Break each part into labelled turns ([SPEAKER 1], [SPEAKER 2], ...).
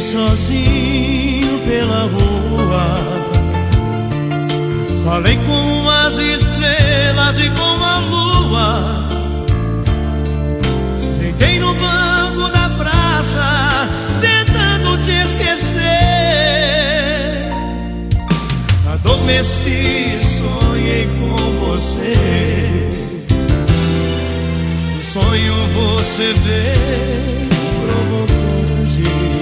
[SPEAKER 1] sozinho pela rua. Falei com as estrelas e com a lua. Deitei no banco da praça, tentando te esquecer. Adormeci, sonhei com você. No sonho você veio provocante.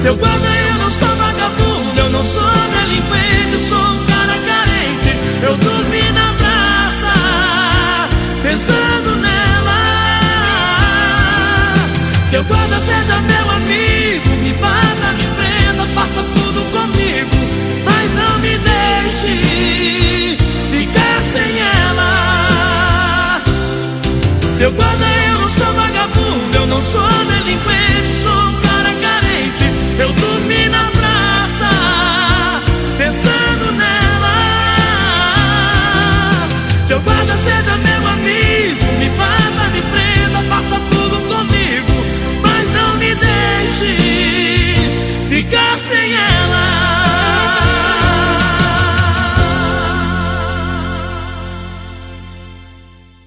[SPEAKER 1] Seu guarda, eu não sou vagabundo, eu não sou delinquente, sou um cara carente Eu dormi na pensando nela. Seu guarda seja meu amigo, me bata, me prenda, faça tudo comigo, mas não me deixe ficar sem ela. Seu guarda, eu não sou vagabundo, eu não sou